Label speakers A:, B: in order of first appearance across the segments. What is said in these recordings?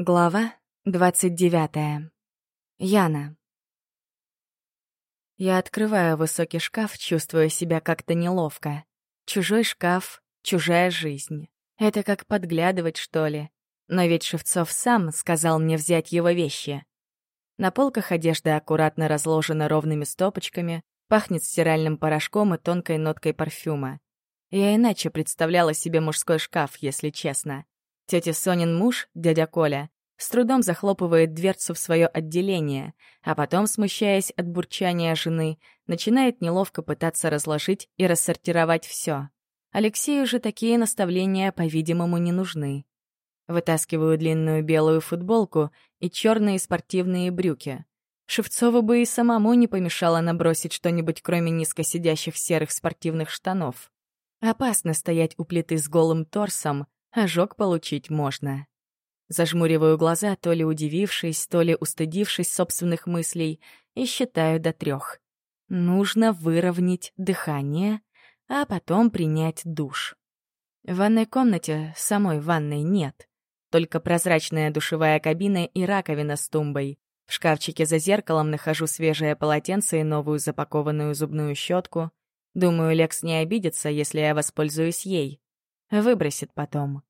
A: Глава 29. Яна. Я открываю высокий шкаф, чувствуя себя как-то неловко. Чужой шкаф, чужая жизнь. Это как подглядывать, что ли. Но ведь Шевцов сам сказал мне взять его вещи. На полках одежда аккуратно разложена ровными стопочками, пахнет стиральным порошком и тонкой ноткой парфюма. Я иначе представляла себе мужской шкаф, если честно. Тетя Сонин муж, дядя Коля, с трудом захлопывает дверцу в свое отделение, а потом, смущаясь от бурчания жены, начинает неловко пытаться разложить и рассортировать все. Алексею же такие наставления, по-видимому, не нужны. Вытаскиваю длинную белую футболку и черные спортивные брюки. Шевцову бы и самому не помешало набросить что-нибудь, кроме низко сидящих серых спортивных штанов. Опасно стоять у плиты с голым торсом, ожог получить можно. Зажмуриваю глаза, то ли удивившись, то ли устыдившись собственных мыслей, и считаю до трех. Нужно выровнять дыхание, а потом принять душ. В ванной комнате самой ванной нет. Только прозрачная душевая кабина и раковина с тумбой. В шкафчике за зеркалом нахожу свежее полотенце и новую запакованную зубную щетку. Думаю, Лекс не обидится, если я воспользуюсь ей. Выбросит потом.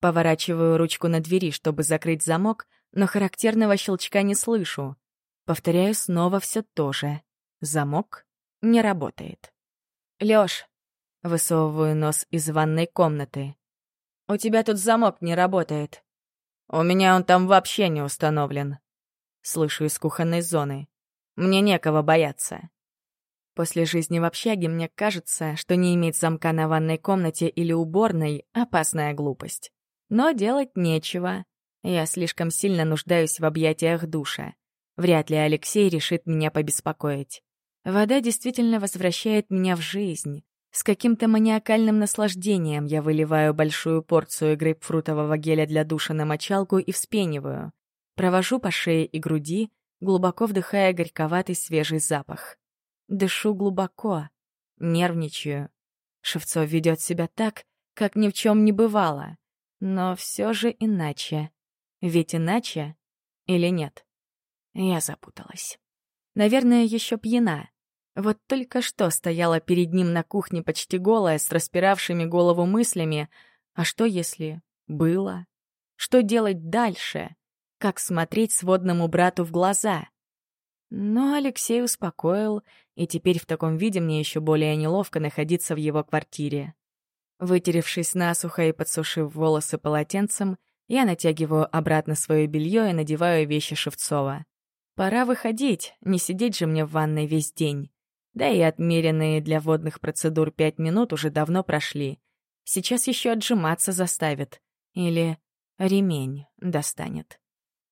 A: Поворачиваю ручку на двери, чтобы закрыть замок, но характерного щелчка не слышу. Повторяю снова все то же. Замок не работает. «Лёш!» — высовываю нос из ванной комнаты. «У тебя тут замок не работает. У меня он там вообще не установлен». Слышу из кухонной зоны. «Мне некого бояться». После жизни в общаге мне кажется, что не иметь замка на ванной комнате или уборной — опасная глупость. Но делать нечего. Я слишком сильно нуждаюсь в объятиях душа. Вряд ли Алексей решит меня побеспокоить. Вода действительно возвращает меня в жизнь. С каким-то маниакальным наслаждением я выливаю большую порцию грейпфрутового геля для душа на мочалку и вспениваю. Провожу по шее и груди, глубоко вдыхая горьковатый свежий запах. Дышу глубоко, нервничаю. Шевцов ведет себя так, как ни в чем не бывало но все же иначе. Ведь иначе или нет? Я запуталась. Наверное, еще пьяна. Вот только что стояла перед ним на кухне почти голая, с распиравшими голову мыслями. А что если было? Что делать дальше? Как смотреть сводному брату в глаза? Но Алексей успокоил, и теперь в таком виде мне еще более неловко находиться в его квартире. Вытеревшись насухо и подсушив волосы полотенцем, я натягиваю обратно свое белье и надеваю вещи Шевцова. Пора выходить, не сидеть же мне в ванной весь день. Да и отмеренные для водных процедур пять минут уже давно прошли. Сейчас еще отжиматься заставит. Или ремень достанет.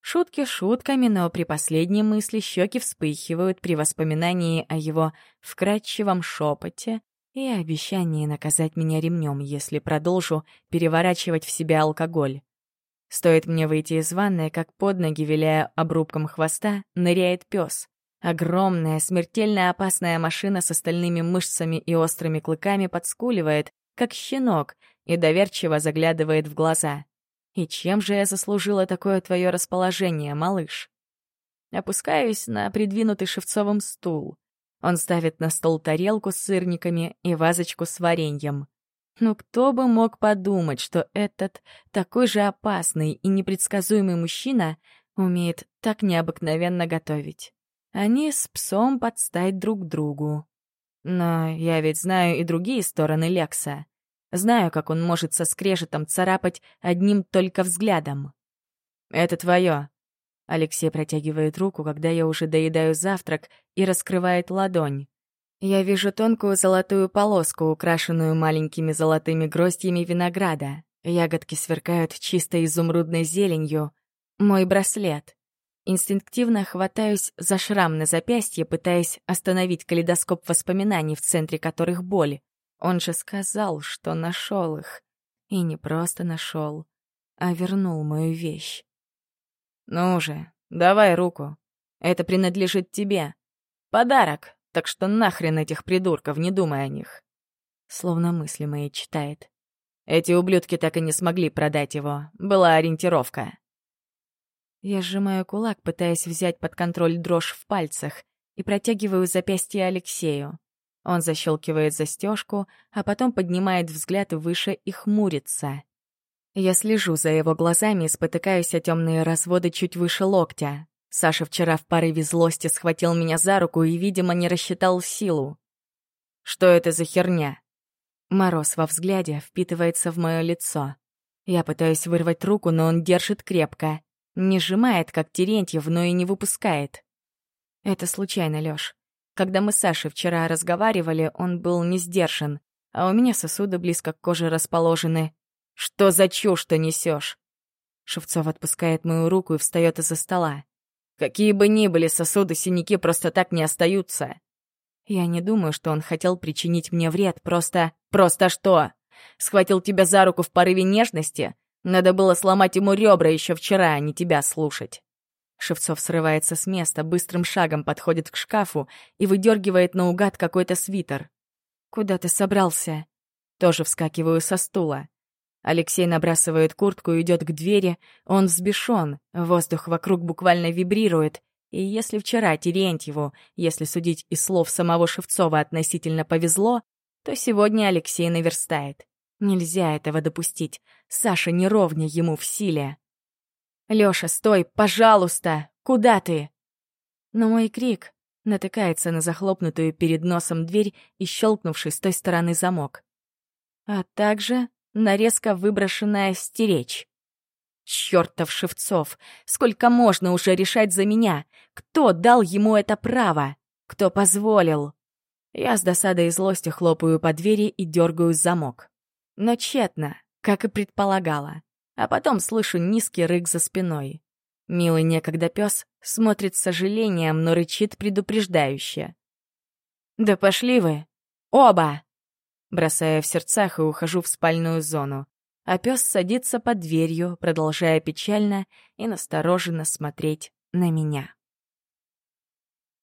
A: Шутки шутками, но при последней мысли щеки вспыхивают при воспоминании о его вкрадчивом шепоте, и обещание наказать меня ремнем, если продолжу переворачивать в себя алкоголь. Стоит мне выйти из ванной, как под ноги, виляя обрубком хвоста, ныряет пес. Огромная, смертельно опасная машина с остальными мышцами и острыми клыками подскуливает, как щенок, и доверчиво заглядывает в глаза. «И чем же я заслужила такое твое расположение, малыш?» Опускаюсь на придвинутый шевцовым стул. Он ставит на стол тарелку с сырниками и вазочку с вареньем. Но кто бы мог подумать, что этот такой же опасный и непредсказуемый мужчина умеет так необыкновенно готовить. Они с псом подстать друг другу. Но я ведь знаю и другие стороны Лекса. Знаю, как он может со скрежетом царапать одним только взглядом. «Это твое», Алексей протягивает руку, когда я уже доедаю завтрак, и раскрывает ладонь. Я вижу тонкую золотую полоску, украшенную маленькими золотыми гроздьями винограда. Ягодки сверкают чисто изумрудной зеленью. Мой браслет. Инстинктивно хватаюсь за шрам на запястье, пытаясь остановить калейдоскоп воспоминаний, в центре которых боль. Он же сказал, что нашел их. И не просто нашел, а вернул мою вещь. «Ну уже, давай руку. Это принадлежит тебе. Подарок, так что нахрен этих придурков, не думай о них». Словно мысли мои читает. Эти ублюдки так и не смогли продать его. Была ориентировка. Я сжимаю кулак, пытаясь взять под контроль дрожь в пальцах, и протягиваю запястье Алексею. Он защелкивает застежку, а потом поднимает взгляд выше и хмурится. Я слежу за его глазами и спотыкаюсь о темные разводы чуть выше локтя. Саша вчера в порыве злости схватил меня за руку и, видимо, не рассчитал силу. «Что это за херня?» Мороз во взгляде впитывается в мое лицо. Я пытаюсь вырвать руку, но он держит крепко. Не сжимает, как Терентьев, но и не выпускает. Это случайно, Лёш. Когда мы с Сашей вчера разговаривали, он был не сдержан, а у меня сосуды близко к коже расположены. «Что за чушь ты несешь?» Шевцов отпускает мою руку и встает из-за стола. «Какие бы ни были сосуды, синяки просто так не остаются». Я не думаю, что он хотел причинить мне вред, просто... Просто что? Схватил тебя за руку в порыве нежности? Надо было сломать ему ребра еще вчера, а не тебя слушать. Шевцов срывается с места, быстрым шагом подходит к шкафу и выдергивает наугад какой-то свитер. «Куда ты собрался?» Тоже вскакиваю со стула. Алексей набрасывает куртку и идет к двери. Он взбешен, воздух вокруг буквально вибрирует. И если вчера Терентьеву, если судить из слов самого Шевцова, относительно повезло, то сегодня Алексей наверстает. Нельзя этого допустить. Саша не ему в силе. «Лёша, стой, пожалуйста! Куда ты?» Но мой крик натыкается на захлопнутую перед носом дверь и щелкнувший с той стороны замок. А также на резко выброшенное стеречь. Чёртов Шевцов! Сколько можно уже решать за меня? Кто дал ему это право? Кто позволил? Я с досадой и злостью хлопаю по двери и дергаю замок. Но тщетно, как и предполагала. А потом слышу низкий рык за спиной. Милый некогда пёс смотрит с сожалением, но рычит предупреждающе. «Да пошли вы! Оба!» Бросая в сердцах и ухожу в спальную зону. А пес садится под дверью, продолжая печально и настороженно смотреть на меня.